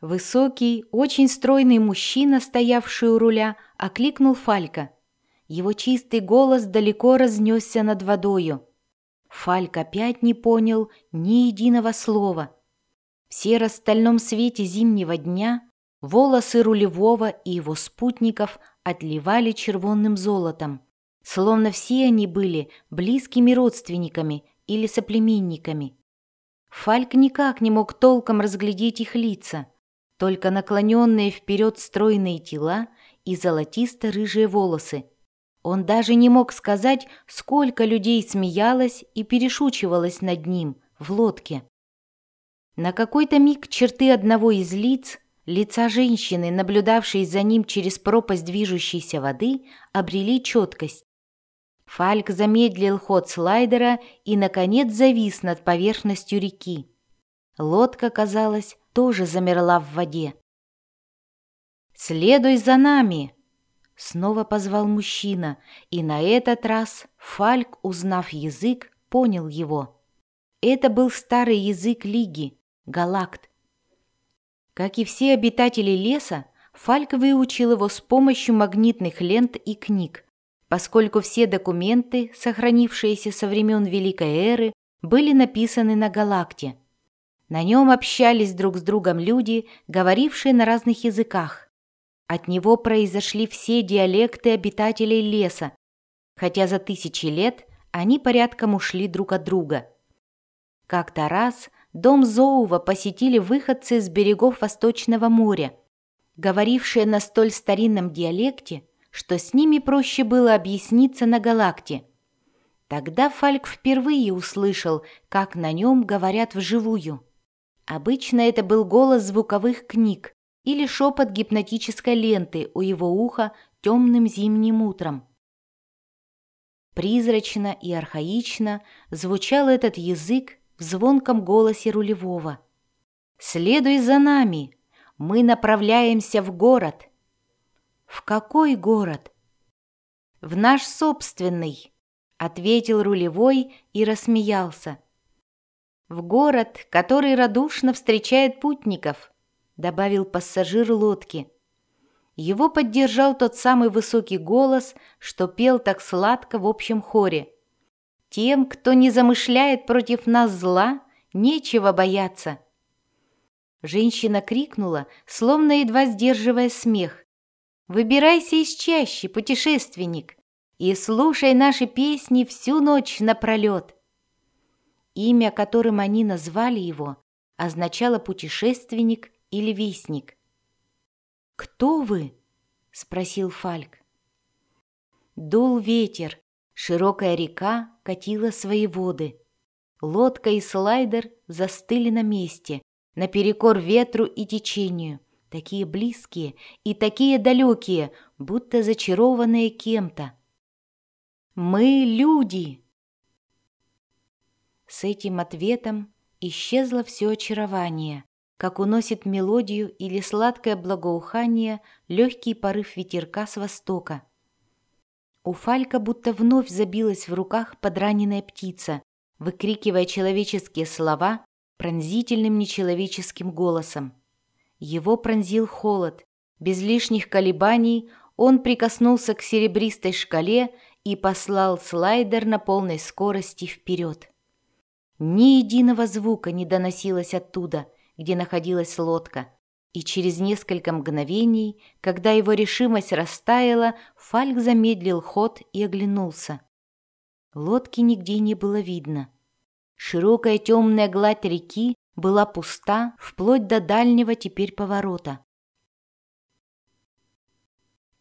Высокий, очень стройный мужчина, стоявший у руля, окликнул Фалька. Его чистый голос далеко разнесся над водою. Фальк опять не понял ни единого слова. В серо-стальном свете зимнего дня волосы рулевого и его спутников отливали червонным золотом, словно все они были близкими родственниками или соплеменниками. Фальк никак не мог толком разглядеть их лица, только наклоненные вперед стройные тела и золотисто-рыжие волосы. Он даже не мог сказать, сколько людей смеялось и перешучивалось над ним в лодке. На какой-то миг черты одного из лиц, лица женщины, наблюдавшей за ним через пропасть движущейся воды, обрели четкость. Фальк замедлил ход слайдера и, наконец, завис над поверхностью реки. Лодка, казалось, тоже замерла в воде. «Следуй за нами!» Снова позвал мужчина, и на этот раз Фальк, узнав язык, понял его. Это был старый язык Лиги, галакт. Как и все обитатели леса, Фальк выучил его с помощью магнитных лент и книг, поскольку все документы, сохранившиеся со времен Великой Эры, были написаны на галакте. На нем общались друг с другом люди, говорившие на разных языках. От него произошли все диалекты обитателей леса, хотя за тысячи лет они порядком ушли друг от друга. Как-то раз дом Зоува посетили выходцы с берегов Восточного моря, говорившие на столь старинном диалекте, что с ними проще было объясниться на галакте. Тогда Фальк впервые услышал, как на нем говорят вживую. Обычно это был голос звуковых книг, или шепот гипнотической ленты у его уха темным зимним утром. Призрачно и архаично звучал этот язык в звонком голосе рулевого. «Следуй за нами! Мы направляемся в город!» «В какой город?» «В наш собственный!» — ответил рулевой и рассмеялся. «В город, который радушно встречает путников!» добавил пассажир лодки. Его поддержал тот самый высокий голос, что пел так сладко в общем хоре. «Тем, кто не замышляет против нас зла, нечего бояться». Женщина крикнула, словно едва сдерживая смех. «Выбирайся из чащи, путешественник, и слушай наши песни всю ночь напролет». Имя, которым они назвали его, означало «путешественник» или вестник. «Кто вы?» — спросил Фальк. Дул ветер, широкая река катила свои воды. Лодка и слайдер застыли на месте, наперекор ветру и течению, такие близкие и такие далекие, будто зачарованные кем-то. «Мы люди!» С этим ответом исчезло все очарование, как уносит мелодию или сладкое благоухание легкий порыв ветерка с востока. У Фалька будто вновь забилась в руках подраненная птица, выкрикивая человеческие слова пронзительным нечеловеческим голосом. Его пронзил холод. Без лишних колебаний он прикоснулся к серебристой шкале и послал слайдер на полной скорости вперед. Ни единого звука не доносилось оттуда — где находилась лодка, и через несколько мгновений, когда его решимость растаяла, Фальк замедлил ход и оглянулся. Лодки нигде не было видно. Широкая темная гладь реки была пуста вплоть до дальнего теперь поворота.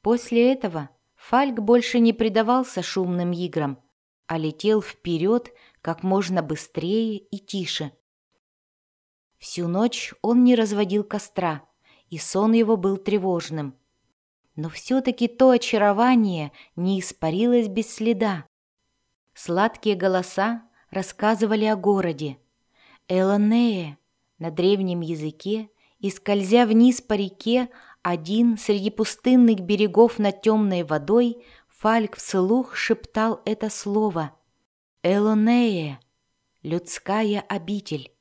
После этого Фальк больше не предавался шумным играм, а летел вперед как можно быстрее и тише – Всю ночь он не разводил костра, и сон его был тревожным. Но все-таки то очарование не испарилось без следа. Сладкие голоса рассказывали о городе. Элонея на древнем языке, и скользя вниз по реке, один среди пустынных берегов над темной водой, Фальк вслух шептал это слово. Элонея, людская обитель.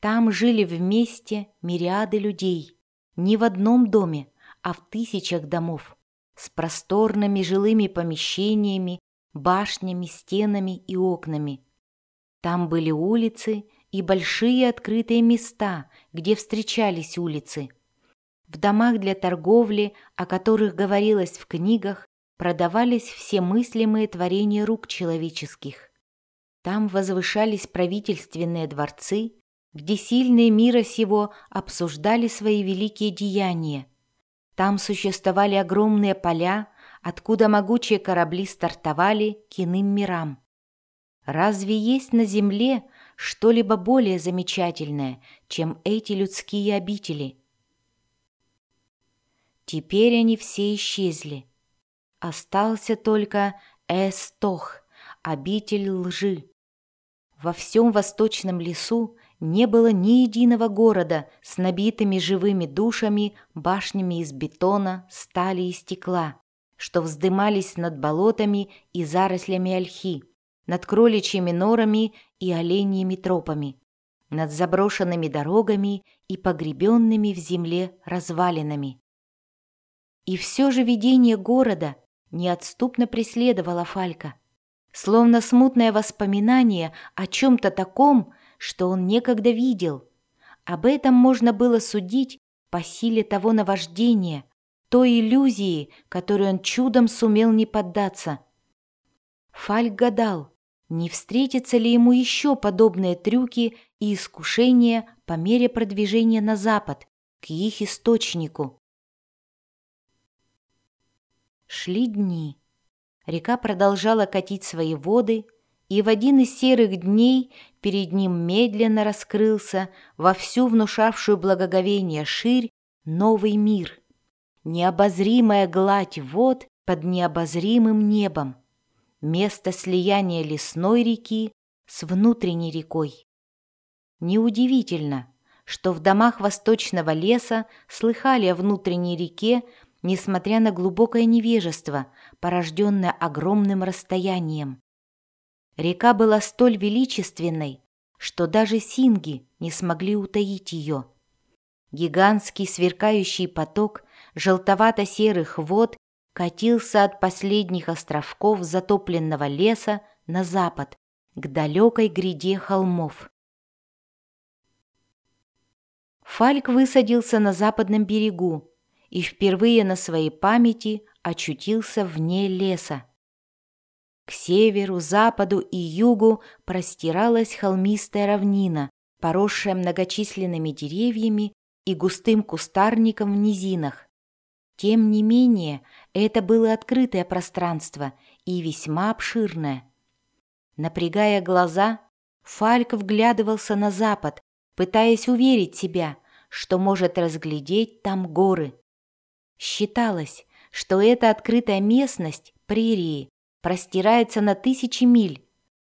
Там жили вместе мириады людей, не в одном доме, а в тысячах домов, с просторными жилыми помещениями, башнями, стенами и окнами. Там были улицы и большие открытые места, где встречались улицы. В домах для торговли, о которых говорилось в книгах, продавались все мыслимые творения рук человеческих. Там возвышались правительственные дворцы, где сильные мира сего обсуждали свои великие деяния. Там существовали огромные поля, откуда могучие корабли стартовали к иным мирам. Разве есть на земле что-либо более замечательное, чем эти людские обители? Теперь они все исчезли. Остался только Эстох, обитель лжи. Во всем восточном лесу не было ни единого города с набитыми живыми душами, башнями из бетона, стали и стекла, что вздымались над болотами и зарослями ольхи, над кроличьими норами и оленьими тропами, над заброшенными дорогами и погребенными в земле развалинами. И все же видение города неотступно преследовало Фалька, словно смутное воспоминание о чем-то таком, что он некогда видел. Об этом можно было судить по силе того наваждения, той иллюзии, которой он чудом сумел не поддаться. Фальк гадал, не встретятся ли ему еще подобные трюки и искушения по мере продвижения на запад, к их источнику. Шли дни. Река продолжала катить свои воды, и в один из серых дней перед ним медленно раскрылся во всю внушавшую благоговение ширь новый мир. Необозримая гладь вод под необозримым небом. Место слияния лесной реки с внутренней рекой. Неудивительно, что в домах восточного леса слыхали о внутренней реке, несмотря на глубокое невежество, порожденное огромным расстоянием. Река была столь величественной, что даже синги не смогли утаить ее. Гигантский сверкающий поток желтовато-серых вод катился от последних островков затопленного леса на запад, к далекой гряде холмов. Фальк высадился на западном берегу и впервые на своей памяти очутился вне леса. К северу, западу и югу простиралась холмистая равнина, поросшая многочисленными деревьями и густым кустарником в низинах. Тем не менее, это было открытое пространство и весьма обширное. Напрягая глаза, Фальк вглядывался на запад, пытаясь уверить себя, что может разглядеть там горы. Считалось, что эта открытая местность, прерии, простирается на тысячи миль,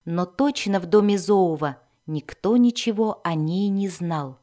но точно в доме Зоува никто ничего о ней не знал.